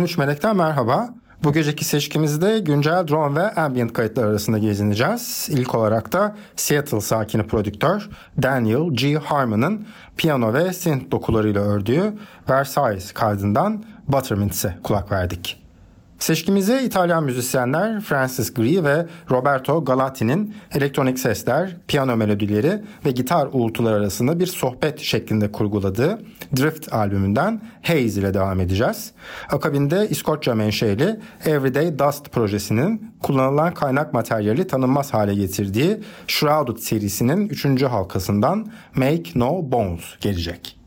13 Melek'ten merhaba. Bu geceki seçkimizde güncel drone ve ambient kayıtlar arasında gezineceğiz. İlk olarak da Seattle sakini prodüktör Daniel G. Harmon'ın piyano ve synth dokularıyla ördüğü Versailles kaydından Buttermints'e kulak verdik. Seçkimize İtalyan müzisyenler Francis Gri ve Roberto Galati'nin elektronik sesler, piyano melodileri ve gitar uğultular arasında bir sohbet şeklinde kurguladığı Drift albümünden Haze ile devam edeceğiz. Akabinde İskoçya menşeli Everyday Dust projesinin kullanılan kaynak materyali tanınmaz hale getirdiği Shrouded serisinin 3. halkasından Make No Bones gelecek.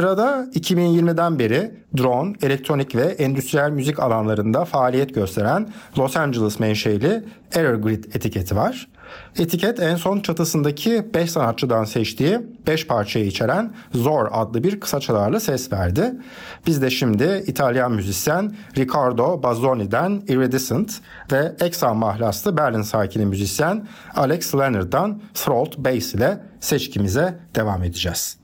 Sırada 2020'den beri drone, elektronik ve endüstriyel müzik alanlarında faaliyet gösteren Los Angeles menşeli Error etiketi var. Etiket en son çatısındaki 5 sanatçıdan seçtiği 5 parçayı içeren Zor adlı bir kısa çalarlı ses verdi. Biz de şimdi İtalyan müzisyen Riccardo Bazzoni'den Iridescent ve Exxon mahlaslı Berlin sakini müzisyen Alex Leonard'dan Throat Bass ile seçkimize devam edeceğiz.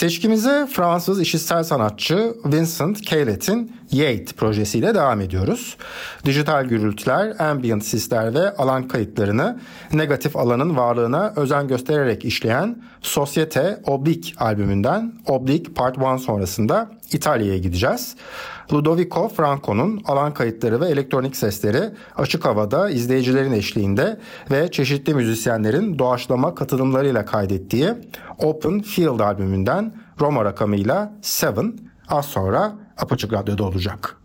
Seçkimize Fransız işitsel sanatçı Vincent Caillet'in Yate projesiyle devam ediyoruz. Dijital gürültüler, ambient sisler ve alan kayıtlarını negatif alanın varlığına özen göstererek işleyen Societe Oblique albümünden Oblique Part 1 sonrasında İtalya'ya gideceğiz. Ludovico Franco'nun alan kayıtları ve elektronik sesleri açık havada izleyicilerin eşliğinde ve çeşitli müzisyenlerin doğaçlama katılımlarıyla kaydettiği Open Field albümünden Roma rakamıyla Seven az sonra Apaçık Radyo'da olacak.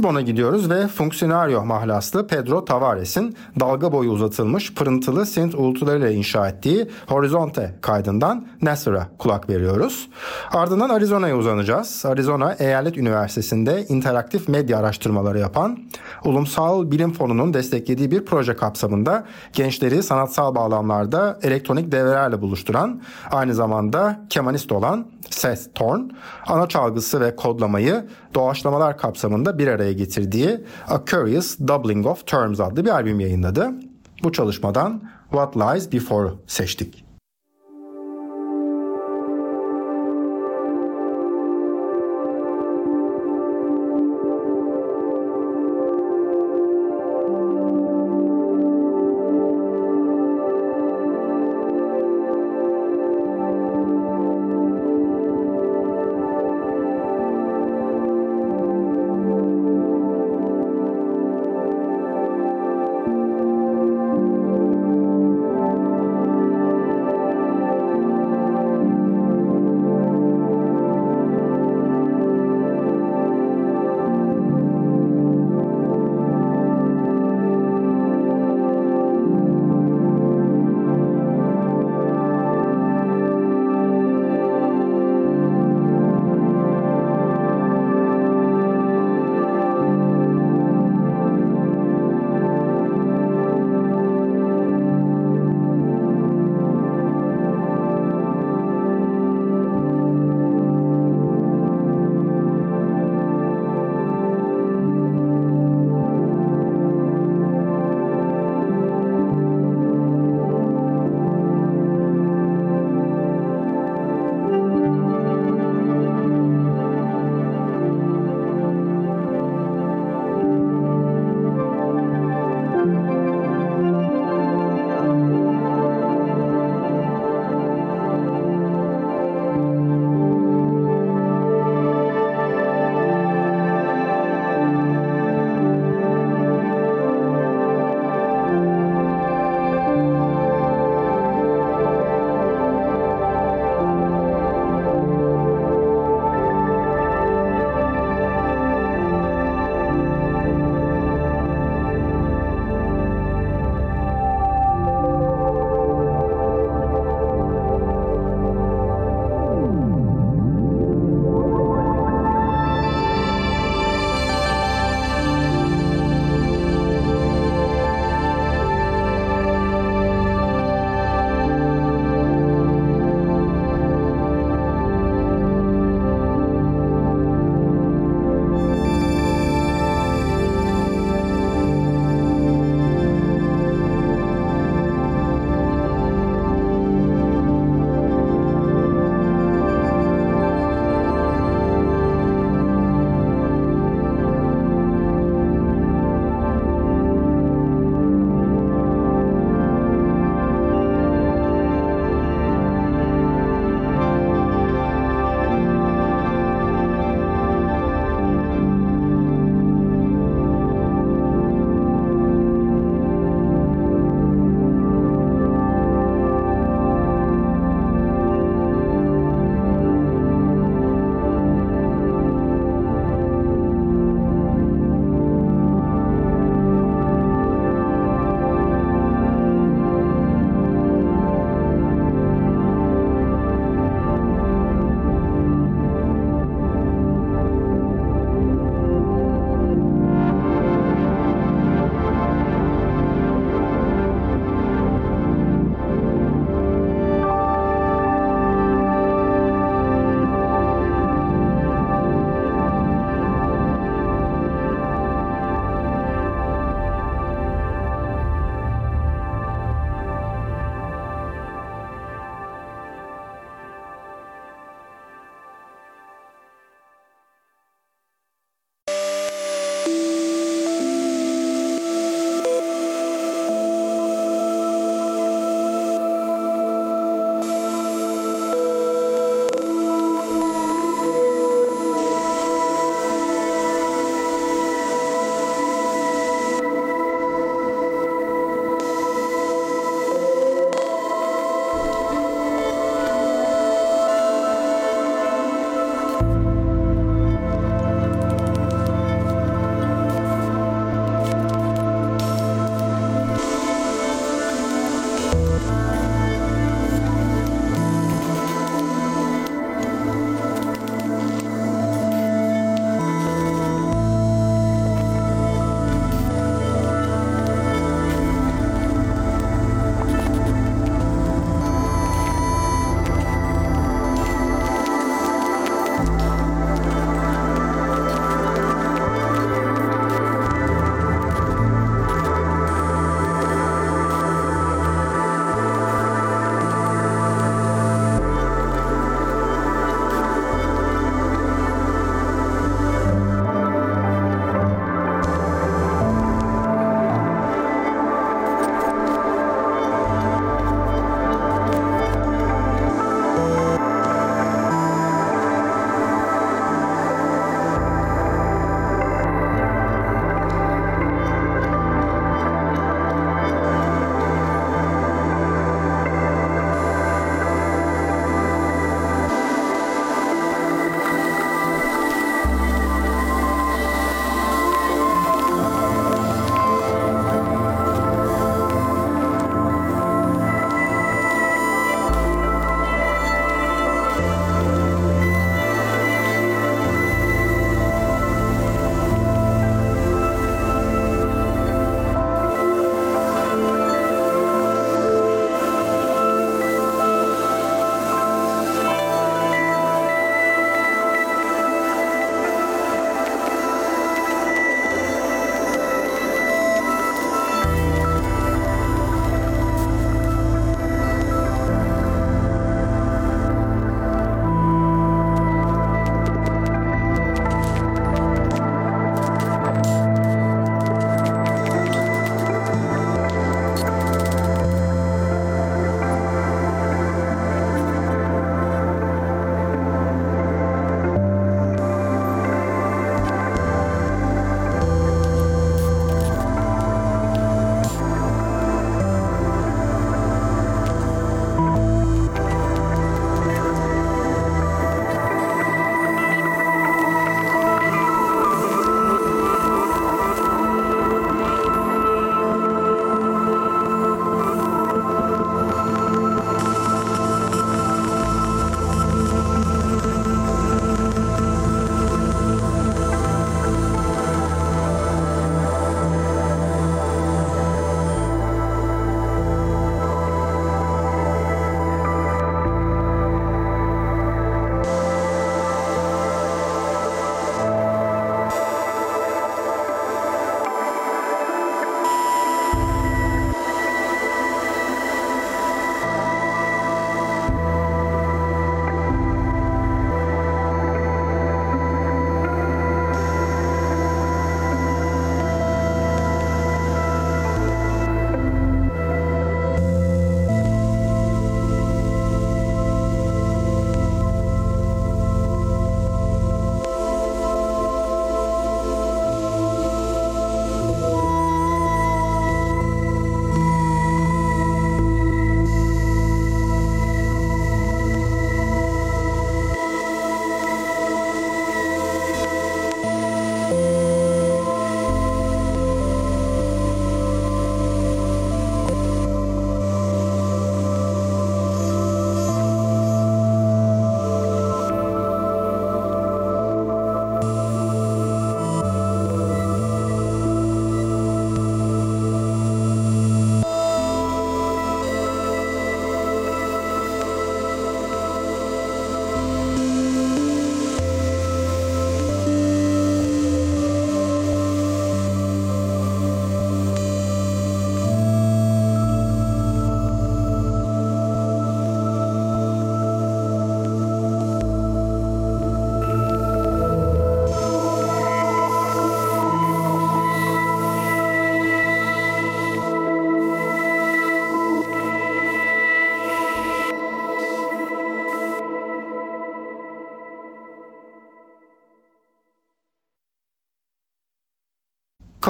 Lizbon'a gidiyoruz ve Funcionario mahlaslı Pedro Tavares'in dalga boyu uzatılmış pırıntılı synth uğultularıyla inşa ettiği Horizonte kaydından Nasser'a kulak veriyoruz. Ardından Arizona'ya uzanacağız. Arizona Eyalet Üniversitesi'nde interaktif medya araştırmaları yapan, Ulumsal Bilim Fonu'nun desteklediği bir proje kapsamında gençleri sanatsal bağlamlarda elektronik devrelerle buluşturan, aynı zamanda kemanist olan Seth Thorne, ana çalgısı ve kodlamayı doğaçlamalar kapsamında bir araya getirdiği A Curious Doubling of Terms adlı bir albüm yayınladı. Bu çalışmadan What Lies Before seçtik.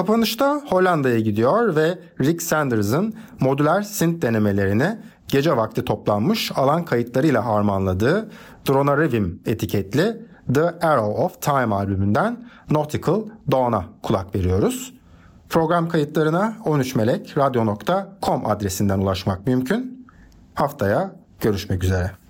Kapanışta Hollanda'ya gidiyor ve Rick Sanders'ın modüler synth denemelerini gece vakti toplanmış alan kayıtlarıyla harmanladığı Drona Revim etiketli The Arrow of Time albümünden Nautical Dawn'a kulak veriyoruz. Program kayıtlarına 13melekradyo.com adresinden ulaşmak mümkün. Haftaya görüşmek üzere.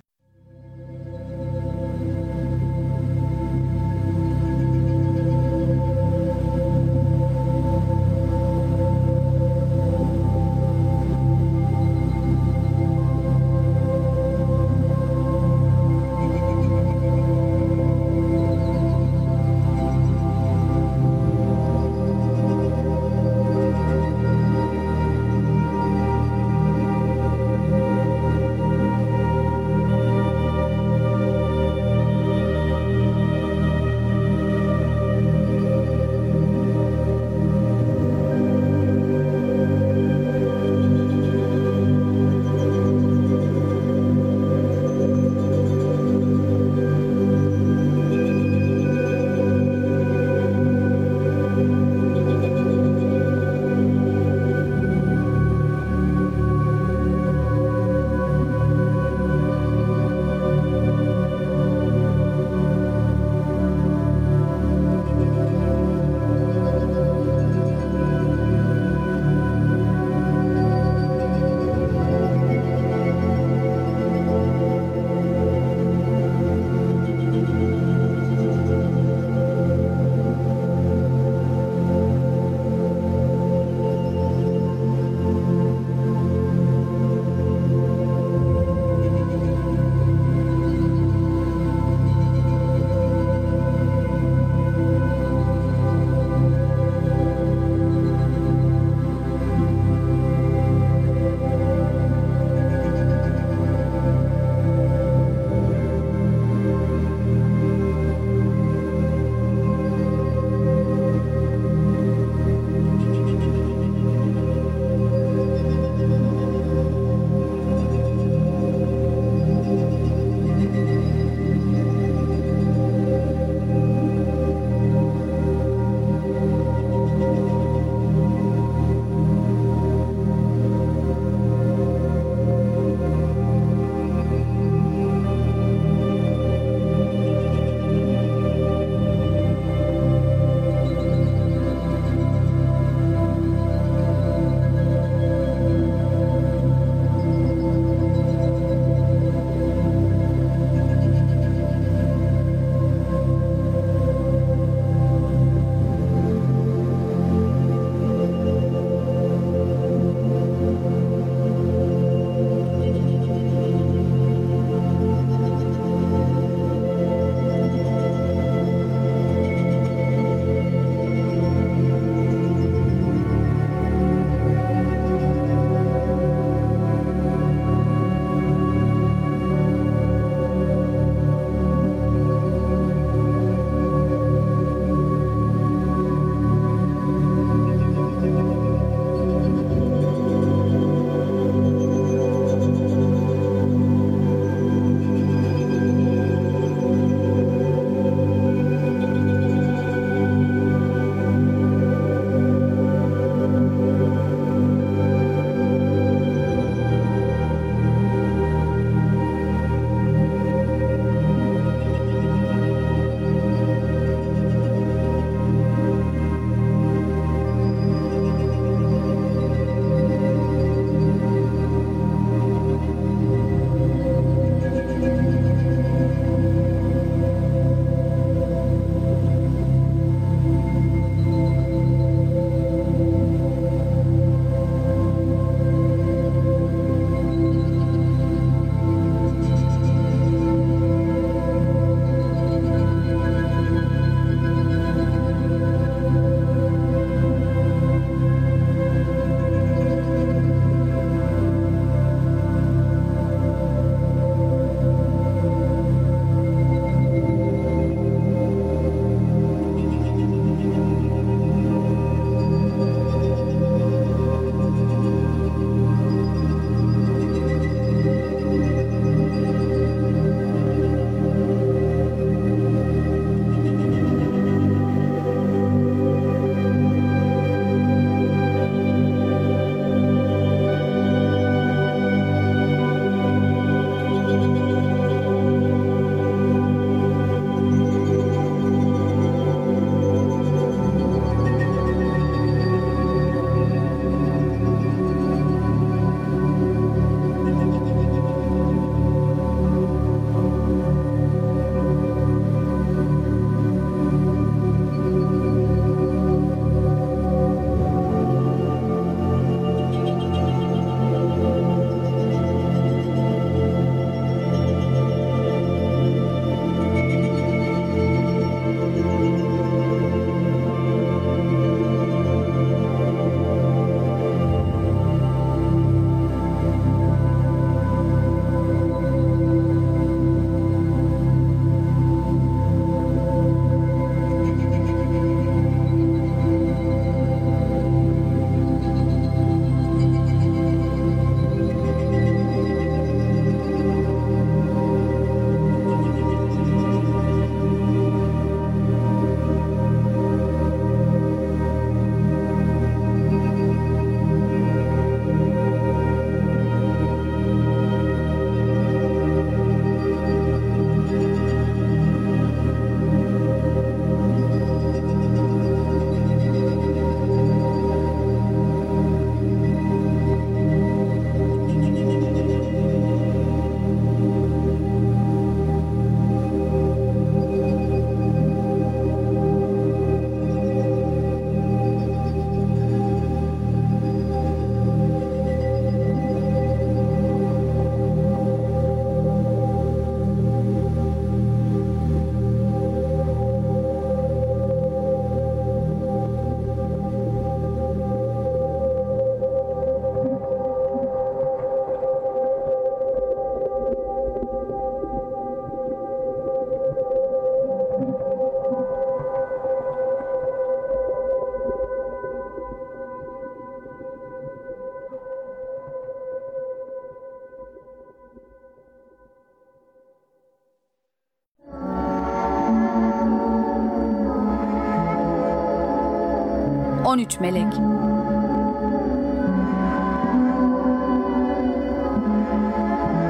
13 melek.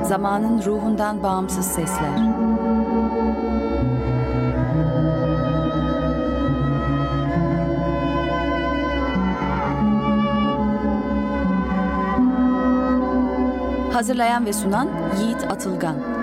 Zamanın ruhundan bağımsız sesler. Hazırlayan ve sunan Yiğit Atılgan.